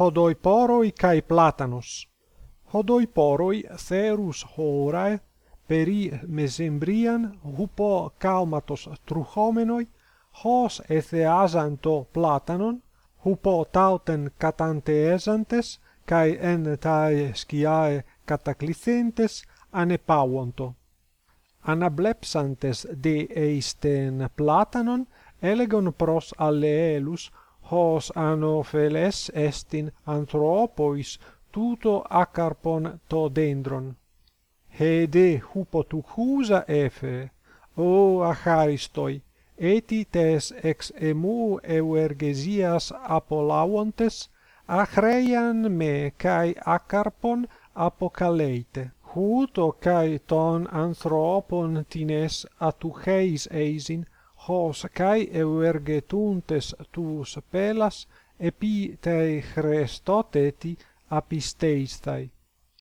hodoi poroi kai platanos. Hodoi poroi therus horae peri mesembrian hupo kalmatos truchomenoi hos etheasanto platanon hupo tauten katanteesantes kai en tai skiae cataclysentes anepauonto anablepsantes de eisten platanon elegon pros alleelus hos anopheles estin anthropois tuto acarpon to dendron hede hupotuchusa efe o acharistoi eti tes ex emu euergesias apolawontes achreian me kai acarpon apokaleite huto kai ton anthropon tines atucheis eisin hos kai euergetuntes tus pelas epi te chrestote ti apisteistai.